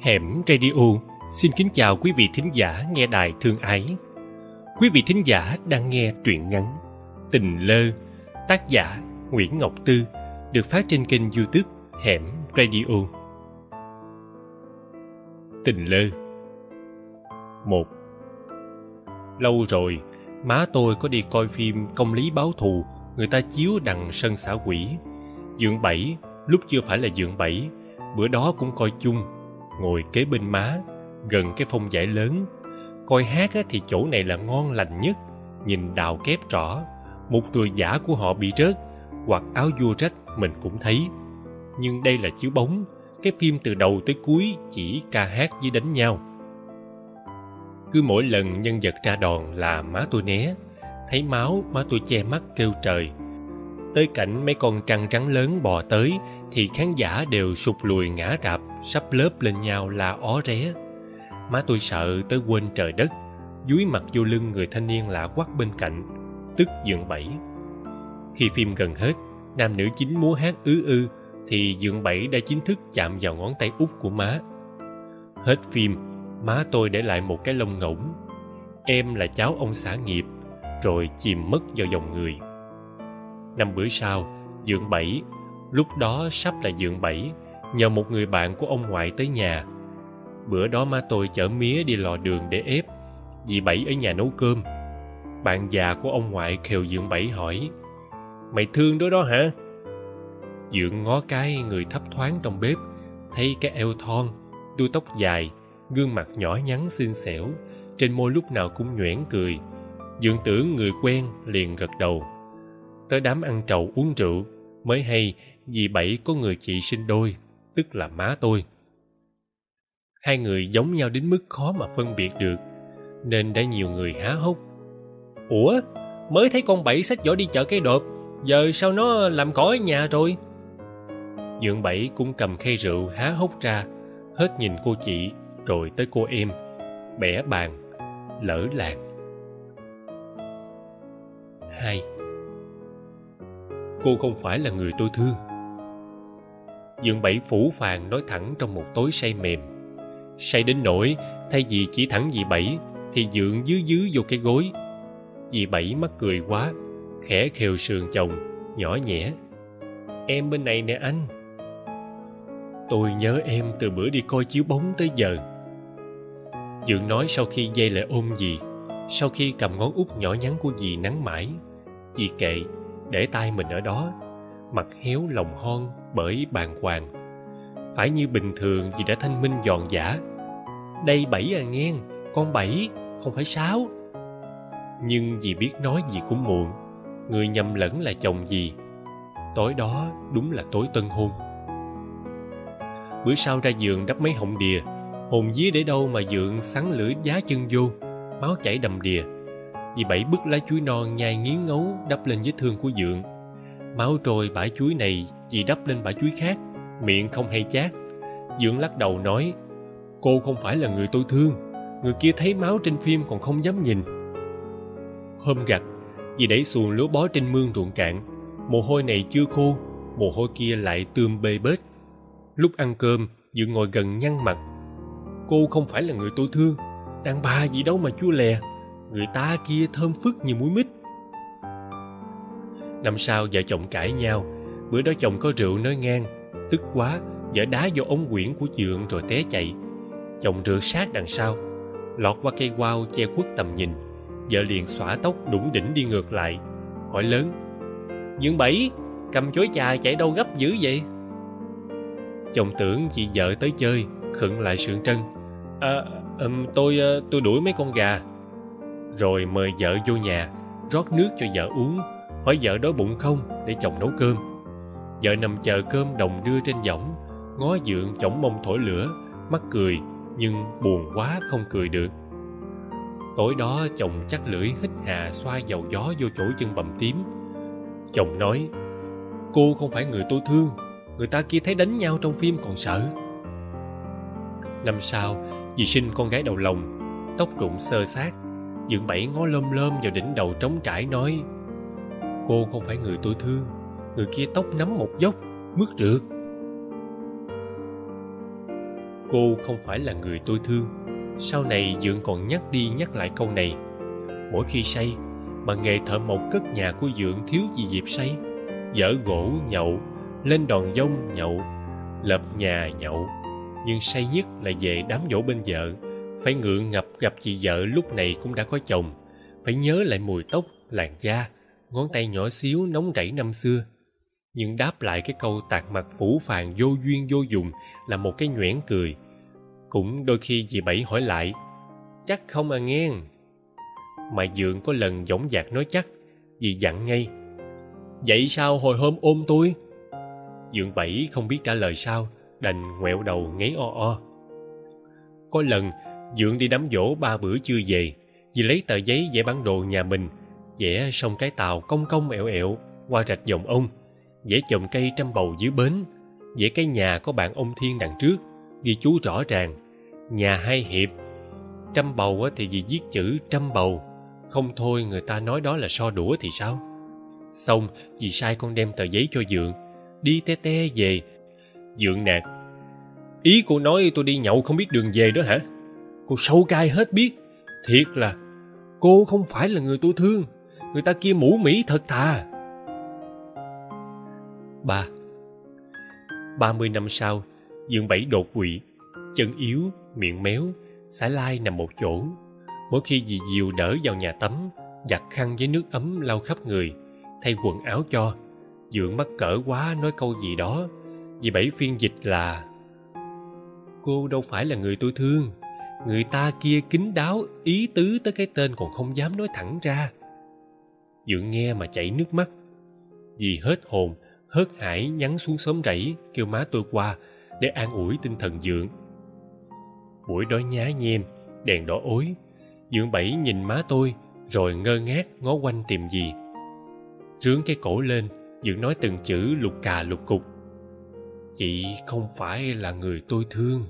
Hẻm Radio xin kính chào quý vị thính giả nghe đài thương ái. Quý vị thính giả đang nghe truyện ngắn Tình Lơ, tác giả Nguyễn Ngọc Tư, được phát trên kênh youtube Hẻm Radio. Tình Lơ một Lâu rồi, má tôi có đi coi phim Công lý báo thù người ta chiếu đằng sân xã quỷ. Dượng bảy, lúc chưa phải là dượng bảy, bữa đó cũng coi chung ngồi kế bên má, gần cái phong giải lớn. Coi hát thì chỗ này là ngon lành nhất, nhìn đào kép rõ một người giả của họ bị rớt, hoặc áo vua rách, mình cũng thấy. Nhưng đây là chiếu bóng, cái phim từ đầu tới cuối chỉ ca hát với đánh nhau. Cứ mỗi lần nhân vật ra đòn là má tôi né, thấy máu má tôi che mắt kêu trời tới cảnh mấy con trăng trắng lớn bò tới, thì khán giả đều sụt lùi ngã rạp, sắp lớp lên nhau la ó ré. Má tôi sợ tới quên trời đất, dúi mặt vô lưng người thanh niên lạ quắc bên cạnh, tức dượng bảy khi phim gần hết, nam nữ chính múa hát ứ ư, thì dượng bảy đã chính thức chạm vào ngón tay út của má. Hết phim, má tôi để lại một cái lông ngỗng. Em là cháu ông xã nghiệp, rồi chìm mất vào dòng người năm bữa sau dượng bảy, lúc đó sắp là dượng bảy, nhờ một người bạn của ông ngoại tới nhà. Bữa đó má tôi chở mía đi lò đường để ép dì bảy ở nhà nấu cơm. Bạn già của ông ngoại khều dượng bảy hỏi, mày thương đứa đó hả? Dượng ngó cái người thấp thoáng trong bếp, thấy cái eo thon, đuôi tóc dài, gương mặt nhỏ nhắn xinh xẻo, trên môi lúc nào cũng nhoẻn cười. Dượng tưởng người quen liền gật đầu tới đám ăn trầu uống rượu, mới hay dì bảy có người chị sinh đôi, tức là má tôi. Hai người giống nhau đến mức khó mà phân biệt được, nên đã nhiều người há hốc. Ủa, mới thấy con bảy xách giỏ đi chợ cây đột, giờ sao nó làm cỏ ở nhà rồi? Dượng bảy cũng cầm khay rượu há hốc ra, hết nhìn cô chị rồi tới cô em, bẻ bàn, lỡ làng. Hai cô không phải là người tôi thương. Dượng bảy phủ phàng nói thẳng trong một tối say mềm. Say đến nỗi, thay vì chỉ thẳng dì bảy thì dượng dứ dứ vô cái gối. Dì bảy mắc cười quá, khẽ khều sườn chồng, nhỏ nhẹ. Em bên này nè anh. Tôi nhớ em từ bữa đi coi chiếu bóng tới giờ. Dượng nói sau khi dây lại ôm dì, sau khi cầm ngón út nhỏ nhắn của dì nắng mãi, dì kệ để tay mình ở đó, mặt héo lòng hon bởi bàng hoàng. Phải như bình thường vì đã thanh minh giòn giả đây bảy à nghe con bảy, không phải sáu. Nhưng vì biết nói gì cũng muộn, người nhầm lẫn là chồng gì. Tối đó đúng là tối tân hôn. Bữa sau ra giường đắp mấy họng đìa, hồn dí để đâu mà dượng sắn lưỡi giá chân vô, máu chảy đầm đìa vì bảy bức lá chuối non nhai nghiến ngấu đắp lên vết thương của dượng. Máu trôi bãi chuối này vì đắp lên bãi chuối khác, miệng không hay chát. Dượng lắc đầu nói, cô không phải là người tôi thương, người kia thấy máu trên phim còn không dám nhìn. Hôm gặt, vì đẩy xuồng lúa bó trên mương ruộng cạn, mồ hôi này chưa khô, mồ hôi kia lại tươm bê bết. Lúc ăn cơm, dượng ngồi gần nhăn mặt, cô không phải là người tôi thương, đàn bà gì đâu mà chua lè người ta kia thơm phức như muối mít. Năm sau vợ chồng cãi nhau. Bữa đó chồng có rượu nói ngang tức quá vợ đá vô ống quyển của dượng rồi té chạy. Chồng rượt sát đằng sau. Lọt qua cây quao che khuất tầm nhìn. Vợ liền xõa tóc đủng đỉnh đi ngược lại hỏi lớn dượng bảy cầm chối trà chạy đâu gấp dữ vậy? Chồng tưởng chị vợ tới chơi khựng lại sượng trân à, um, tôi ờ, tôi đuổi mấy con gà rồi mời vợ vô nhà, rót nước cho vợ uống. Hỏi vợ đói bụng không để chồng nấu cơm. Vợ nằm chờ cơm đồng đưa trên võng, ngó dượng chổng mông thổi lửa mắt cười nhưng buồn quá không cười được. Tối đó chồng chắc lưỡi hít hà xoa dầu gió vô chỗ chân bầm tím. Chồng nói, cô không phải người tôi thương, người ta kia thấy đánh nhau trong phim còn sợ. Năm sau, dì sinh con gái đầu lòng, tóc rụng sơ sát dượng bảy ngó lơm lơm vào đỉnh đầu trống trải nói, cô không phải người tôi thương, người kia tóc nắm một dốc, mướt rượt. Cô không phải là người tôi thương, sau này dượng còn nhắc đi nhắc lại câu này. Mỗi khi say, mà nghề thợ mộc cất nhà của dượng thiếu gì dịp say. Dở gỗ nhậu, lên đòn dông nhậu, lập nhà nhậu, nhưng say nhất là về đám dỗ bên vợ phải ngượng ngập gặp chị vợ lúc này cũng đã có chồng. Phải nhớ lại mùi tóc, làn da, ngón tay nhỏ xíu nóng rẫy năm xưa. Nhưng đáp lại cái câu tạc mặt phủ phàng vô duyên vô dụng là một cái nhoẻn cười. Cũng đôi khi dì bảy hỏi lại, chắc không à nghe? Mà dượng có lần dõng dạc nói chắc, dì dặn ngay, vậy sao hồi hôm ôm tôi? Dượng bảy không biết trả lời sao, đành ngoẹo đầu ngáy o o. Có lần dượng đi đám dỗ ba bữa chưa về, vì lấy tờ giấy vẽ bản đồ nhà mình, vẽ xong cái tàu cong cong ẹo ẹo qua rạch dòng ông, vẽ chồng cây trăm bầu dưới bến, vẽ cái nhà có bạn ông thiên đằng trước, ghi chú rõ ràng, nhà hai hiệp. Trăm bầu thì vì viết chữ trăm bầu, không thôi người ta nói đó là so đũa thì sao? Xong dì sai con đem tờ giấy cho dượng, đi te te về. Dượng nạt, ý cô nói tôi đi nhậu không biết đường về đó hả? Cô sâu cay hết biết. Thiệt là, cô không phải là người tôi thương. Người ta kia mũ mỹ thật thà. Ba ba mươi năm sau, dương bảy đột quỵ. Chân yếu, miệng méo, xả lai nằm một chỗ. Mỗi khi dì diều đỡ vào nhà tắm, giặt khăn với nước ấm lau khắp người, thay quần áo cho dượng mắc cỡ quá nói câu gì đó, dì bảy phiên dịch là, cô đâu phải là người tôi thương người ta kia kín đáo, ý tứ tới cái tên còn không dám nói thẳng ra. Dượng nghe mà chảy nước mắt. Vì hết hồn, hớt hải nhắn xuống xóm rẫy, kêu má tôi qua, để an ủi tinh thần dượng. Buổi đó nhá nhem, đèn đỏ ối. Dượng bảy nhìn má tôi, rồi ngơ ngác, ngó quanh tìm gì. Rướn cái cổ lên, dượng nói từng chữ lục cà lục cục. Chị không phải là người tôi thương.